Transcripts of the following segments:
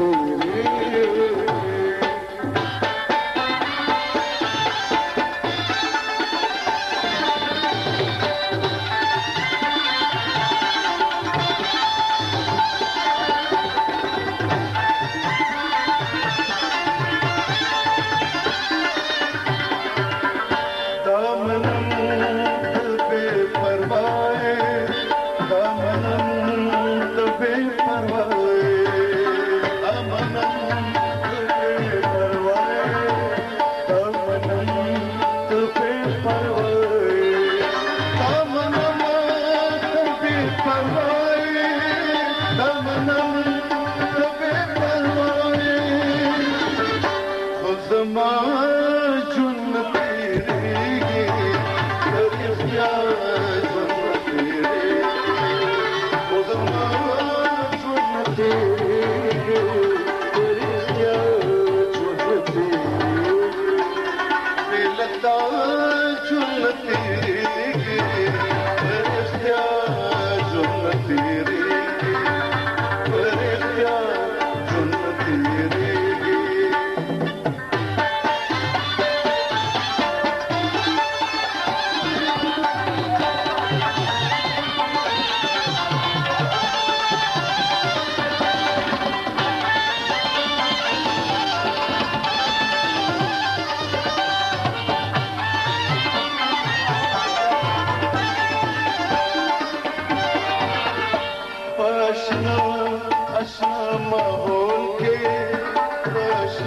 Thank you.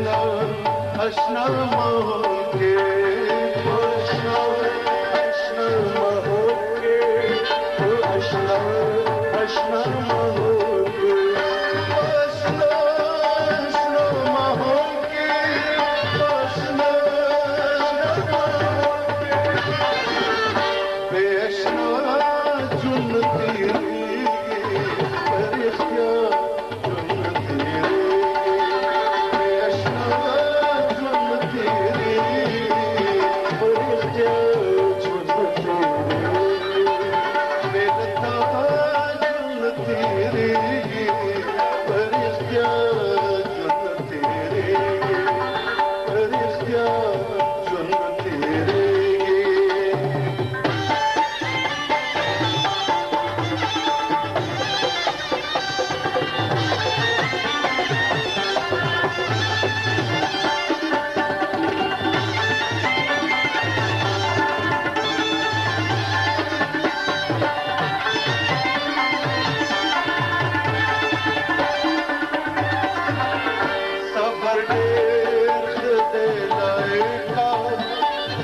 أشنر أشنر موتي